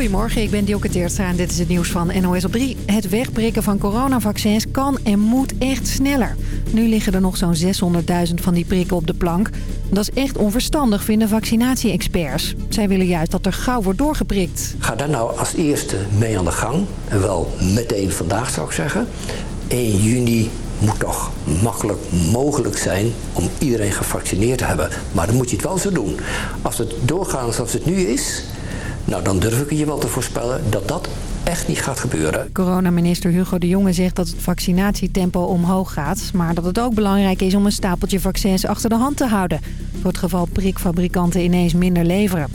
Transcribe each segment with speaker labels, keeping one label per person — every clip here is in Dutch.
Speaker 1: Goedemorgen, ik ben Dioke Teertstra en dit is het nieuws van NOS op 3. Het wegprikken van coronavaccins kan en moet echt sneller. Nu liggen er nog zo'n 600.000 van die prikken op de plank. Dat is echt onverstandig, vinden vaccinatie-experts. Zij willen juist dat er gauw wordt doorgeprikt.
Speaker 2: Ga daar nou als eerste mee aan de gang. En wel meteen vandaag zou ik zeggen. 1 juni moet toch makkelijk mogelijk zijn om iedereen gevaccineerd te hebben. Maar dan moet je het wel zo doen. Als het doorgaat zoals het nu is... nou dan durf ik je wel te voorspellen dat dat echt niet gaat gebeuren.
Speaker 1: Coronaminister Hugo de Jonge zegt dat het vaccinatietempo omhoog gaat... maar dat het ook belangrijk is om een stapeltje vaccins achter de hand te houden... voor het geval prikfabrikanten ineens minder leveren.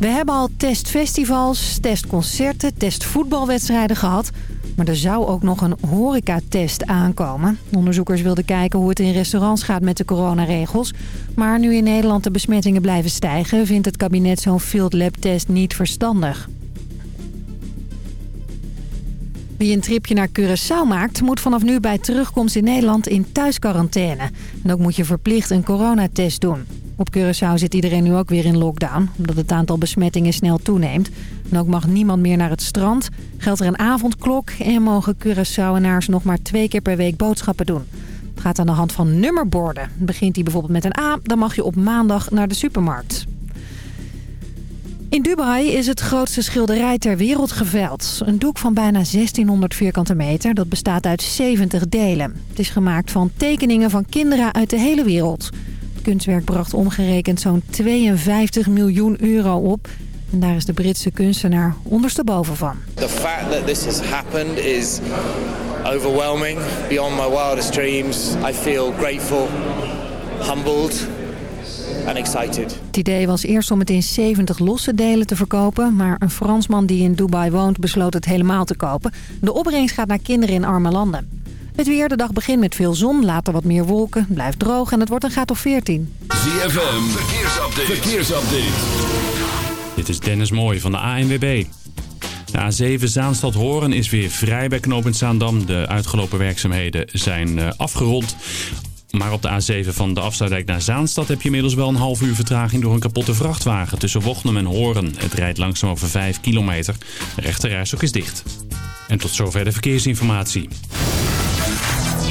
Speaker 1: We hebben al testfestivals, testconcerten, testvoetbalwedstrijden gehad... Maar er zou ook nog een horecatest aankomen. Onderzoekers wilden kijken hoe het in restaurants gaat met de coronaregels. Maar nu in Nederland de besmettingen blijven stijgen... vindt het kabinet zo'n field lab test niet verstandig. Wie een tripje naar Curaçao maakt, moet vanaf nu bij terugkomst in Nederland in thuisquarantaine. En ook moet je verplicht een coronatest doen. Op Curaçao zit iedereen nu ook weer in lockdown, omdat het aantal besmettingen snel toeneemt. En ook mag niemand meer naar het strand, geldt er een avondklok en mogen Curaçaoenaars nog maar twee keer per week boodschappen doen. Het gaat aan de hand van nummerborden. Begint die bijvoorbeeld met een A, dan mag je op maandag naar de supermarkt. In Dubai is het grootste schilderij ter wereld geveld. Een doek van bijna 1600 vierkante meter. Dat bestaat uit 70 delen. Het is gemaakt van tekeningen van kinderen uit de hele wereld. Kunstwerk bracht omgerekend zo'n 52 miljoen euro op. En daar is de Britse kunstenaar ondersteboven van.
Speaker 3: The fact that this has happened is overwhelming, beyond my wildest dreams. I feel grateful, humbled and excited.
Speaker 1: Het idee was eerst om het in 70 losse delen te verkopen... maar een Fransman die in Dubai woont besloot het helemaal te kopen. De opbrengst gaat naar kinderen in arme landen. Het weer, de dag begint met veel zon, later wat meer wolken, blijft droog en het wordt een graad of 14.
Speaker 4: ZFM, verkeersupdate. verkeersupdate.
Speaker 5: Dit is Dennis Mooij van de ANWB. De A7 Zaanstad-Horen is weer vrij bij knooppunt Zaandam. De uitgelopen werkzaamheden zijn uh, afgerond. Maar op de A7 van de afsluitdijk naar Zaanstad heb je inmiddels wel een half uur vertraging door een kapotte vrachtwagen tussen Wochnum en Horen. Het rijdt langzaam over 5 kilometer. De rechterrijstok is dicht. En tot zover de verkeersinformatie.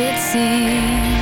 Speaker 6: It seems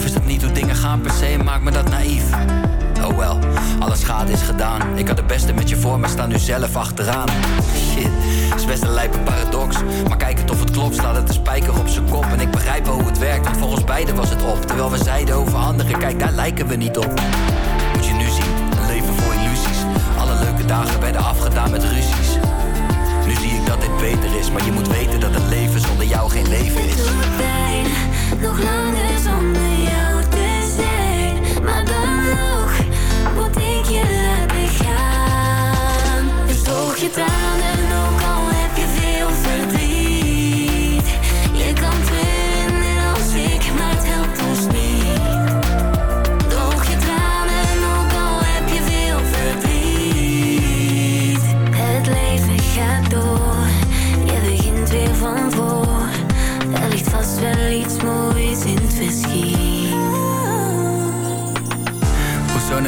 Speaker 6: Of is
Speaker 7: dat niet hoe dingen gaan per se? Maakt me dat naïef. Oh wel, alle schade is gedaan. Ik had het beste met je voor, maar sta nu zelf achteraan. Shit, is best een lijpe paradox. Maar kijk het of het klopt, staat het een spijker op zijn kop. En ik begrijp wel hoe het werkt, want voor ons beiden was het op. Terwijl we zeiden over anderen, kijk daar lijken we niet op. Moet je nu zien, een leven voor illusies. Alle leuke dagen werden afgedaan met ruzies. Nu zie ik dat dit beter is, maar je moet weten dat het leven zonder jou geen leven is.
Speaker 6: Het pijn, nog langer zonder jou te zijn. Maar dan nog, moet ik je laten gaan. Dus droog je tranen.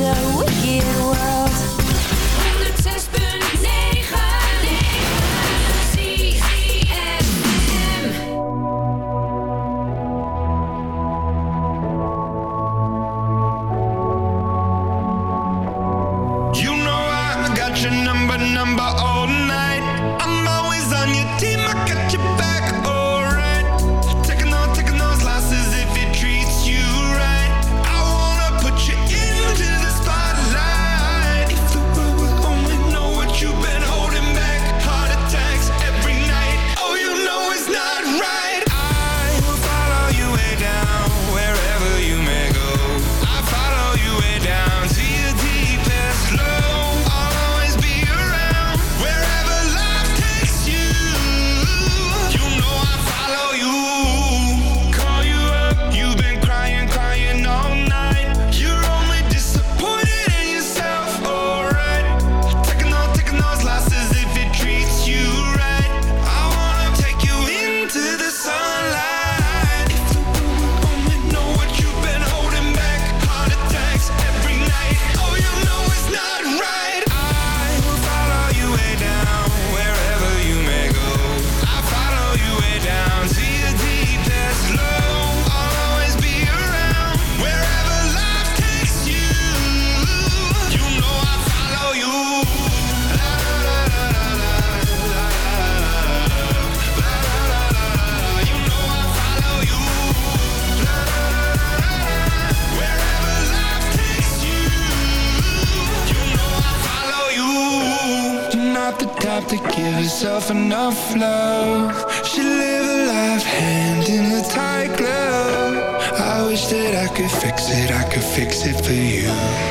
Speaker 8: so yourself enough love. Should live a life hand in a tight glove. I wish that I could fix it, I could fix it for you.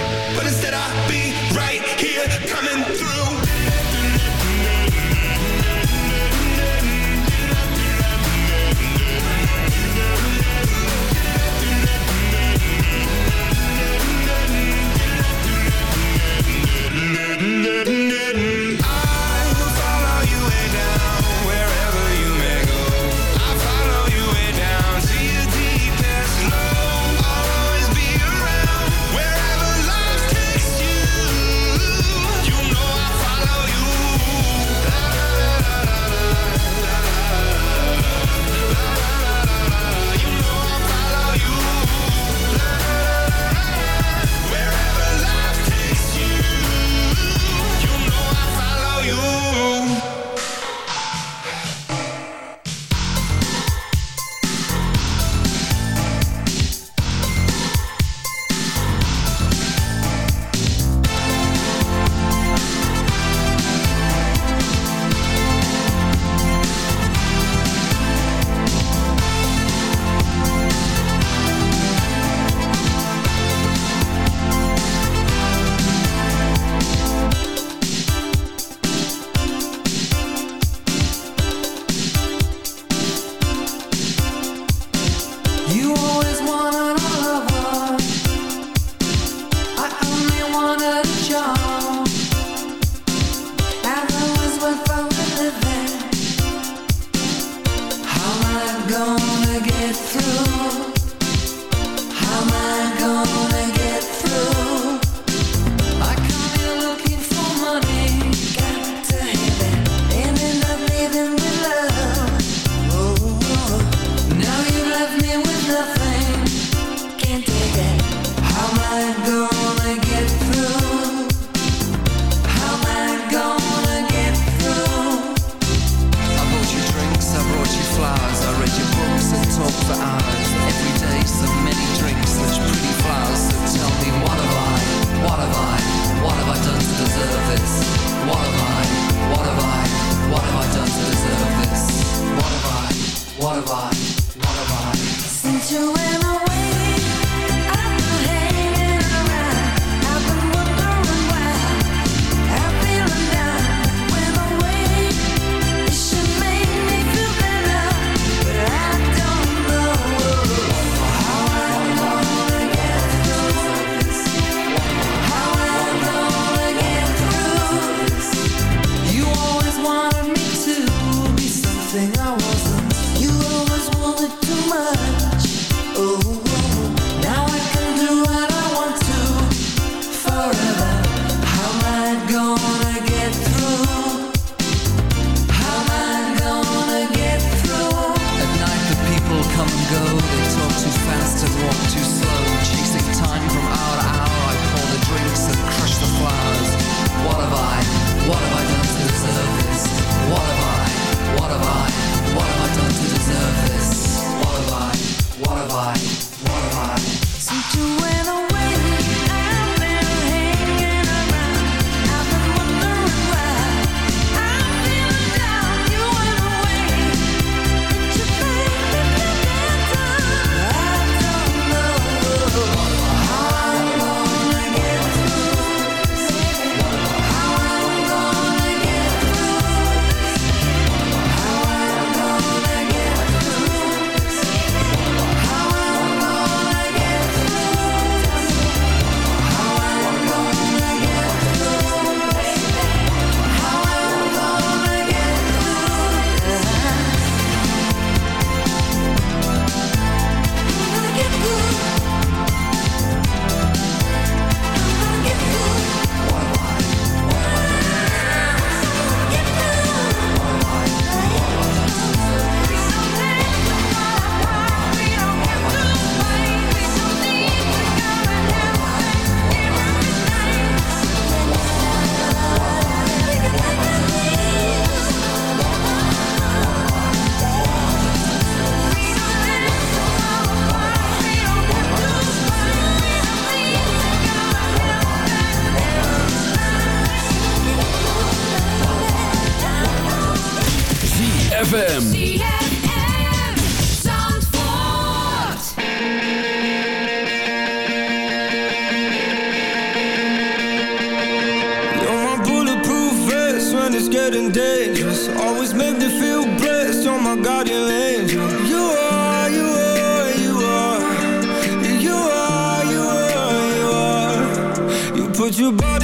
Speaker 9: when it's getting dangerous Always make me feel blessed, you're my guardian angel You are, you are, you are. You are, you are, you are. You put your body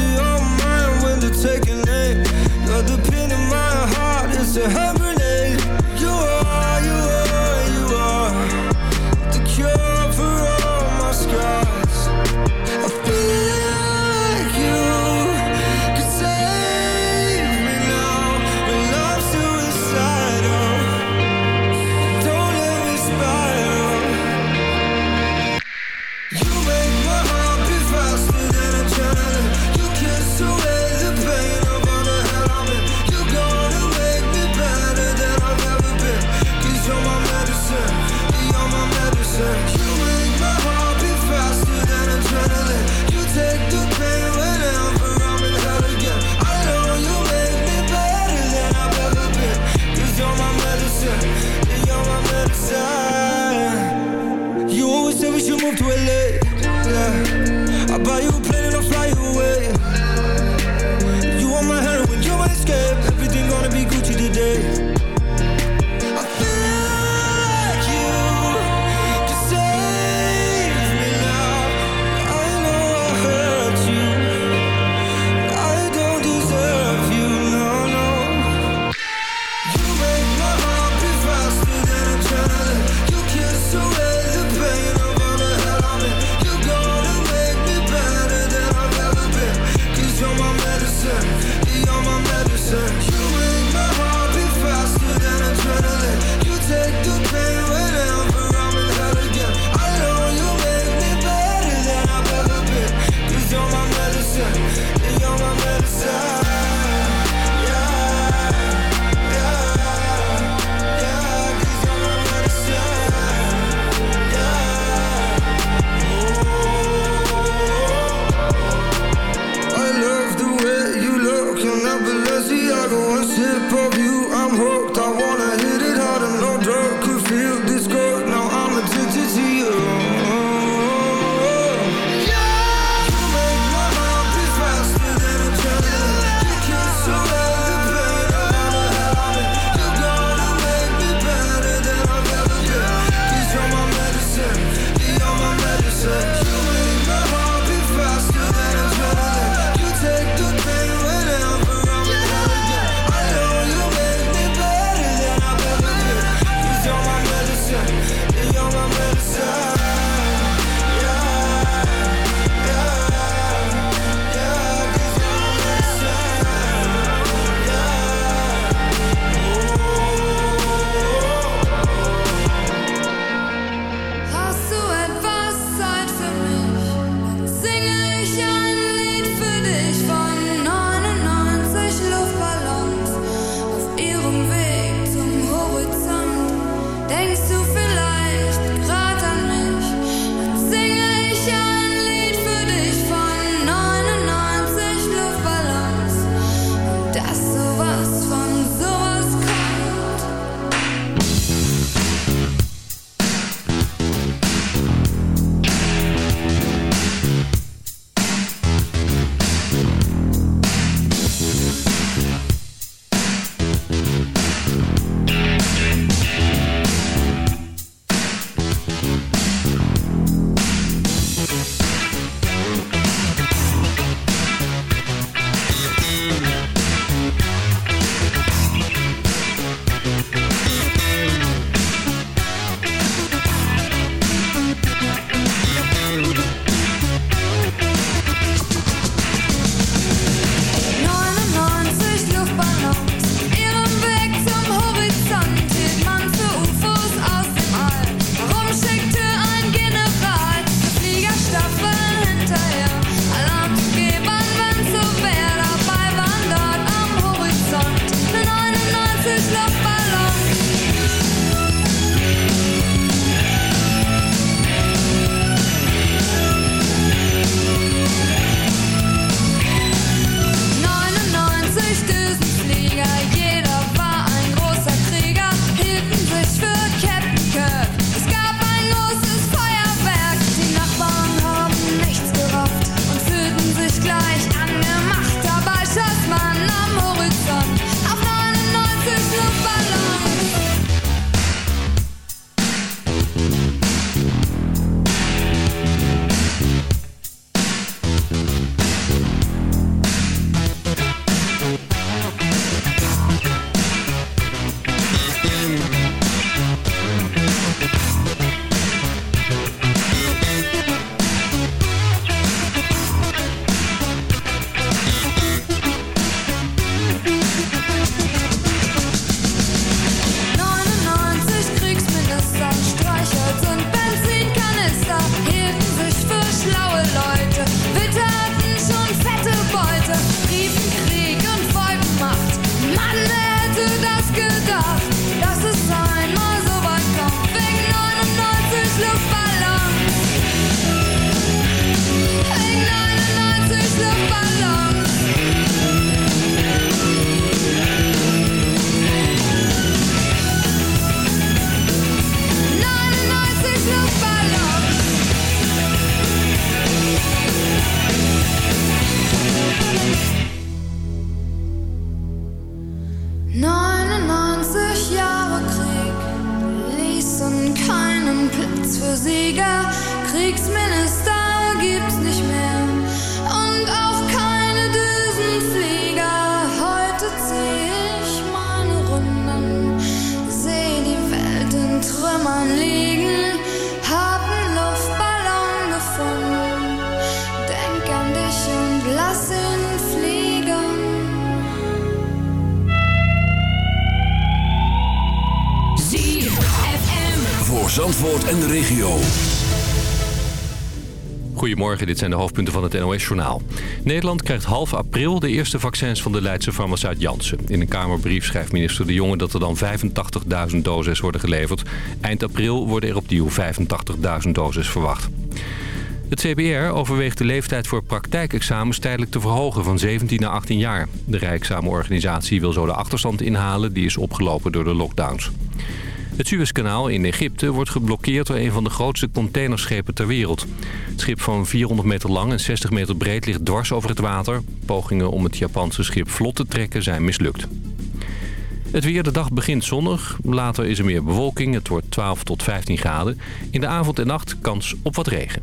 Speaker 6: Dit zijn de hoofdpunten van het NOS-journaal. Nederland krijgt half april de eerste vaccins van de Leidse farmaceut Janssen. In een Kamerbrief schrijft minister De Jonge dat er dan 85.000 doses worden geleverd. Eind april worden er opnieuw 85.000 doses verwacht. Het CBR overweegt de leeftijd voor praktijkexamens tijdelijk te verhogen van 17 naar 18 jaar. De Rijksamenorganisatie wil zo de achterstand inhalen die is opgelopen door de lockdowns. Het Suezkanaal in Egypte wordt geblokkeerd door een van de grootste containerschepen ter wereld. Het schip van 400 meter lang en 60 meter breed ligt dwars over het water. Pogingen om het Japanse schip vlot te trekken zijn mislukt. Het weer, de dag begint zonnig. Later is er meer bewolking. Het wordt 12 tot 15 graden. In de avond en nacht kans op wat regen.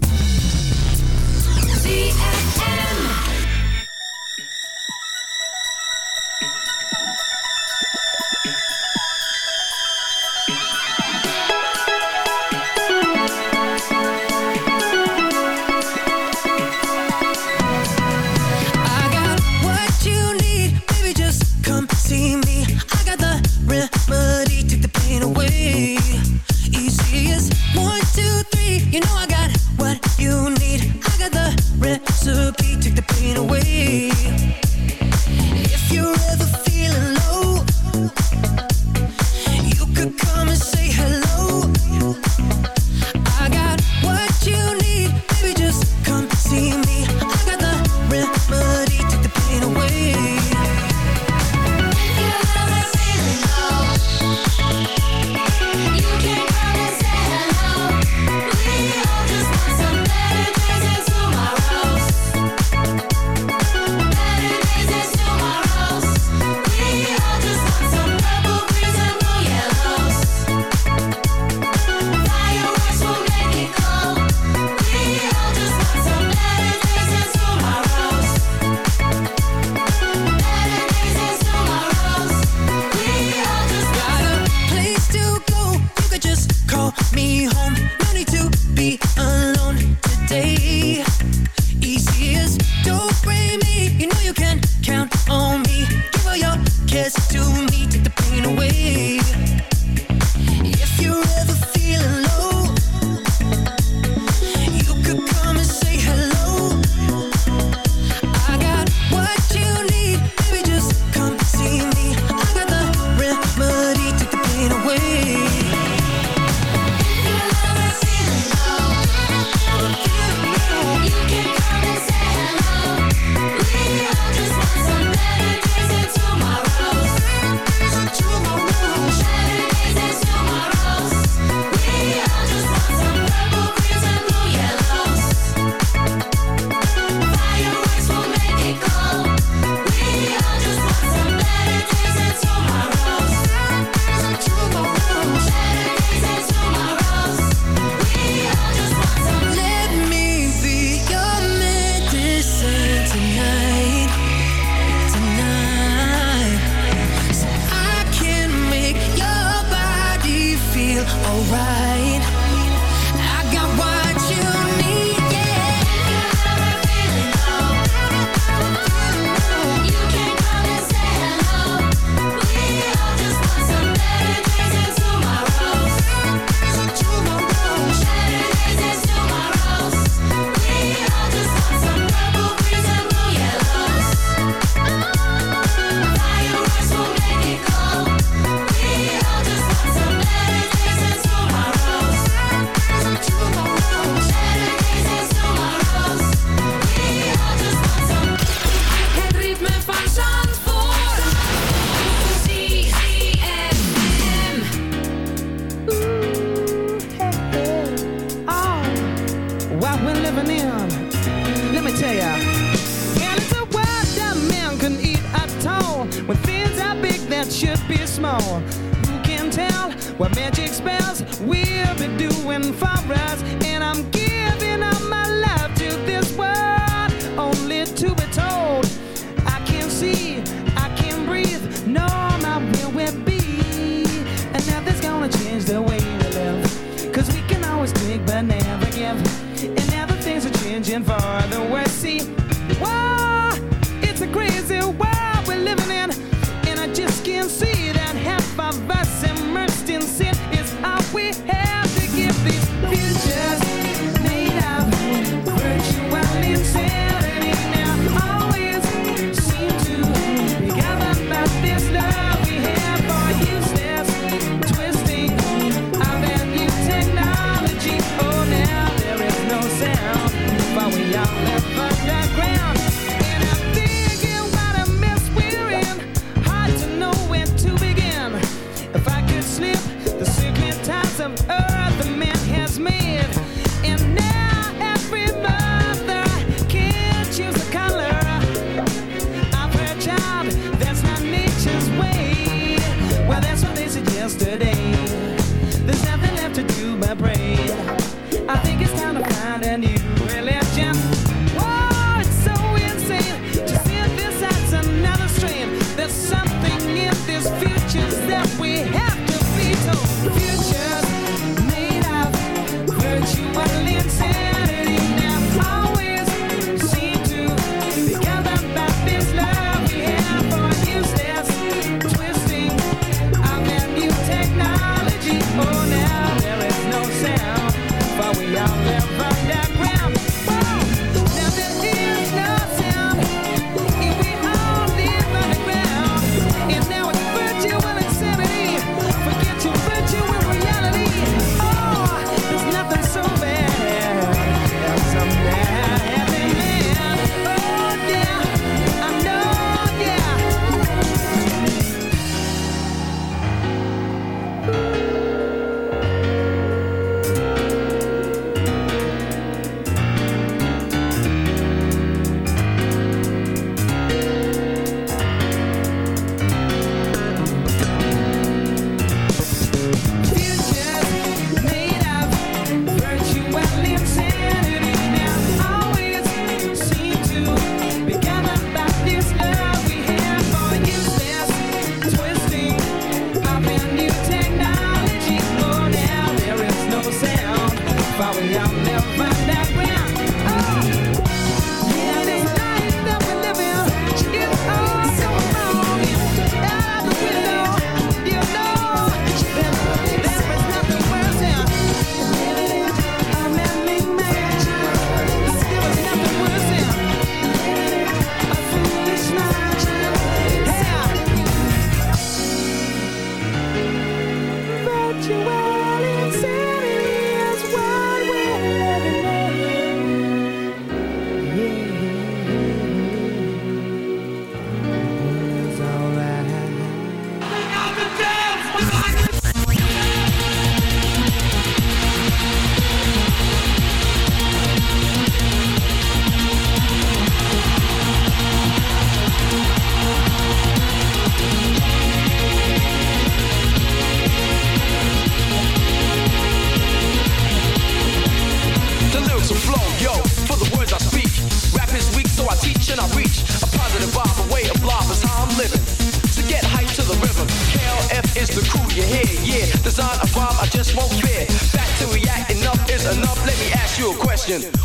Speaker 10: should be small. Who can tell what magic spells we'll be doing for us? And I'm giving up my love to this world, only to be told I can see, I can breathe. No, my will will be, and nothing's gonna change the way we live. Cause we can always take but never give, and now the things are changing for the worse. how we have to give these future.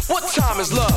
Speaker 10: What
Speaker 11: time is love?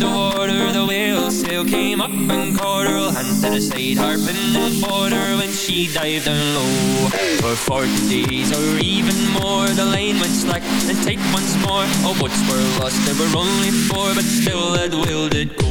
Speaker 12: The water, the whale sail came up and caught her hand to the side, harping and fought her when she dived down low. For forty days or even more, the line went slack and tight once more. All boats were lost, there were only four, but still that whale did go.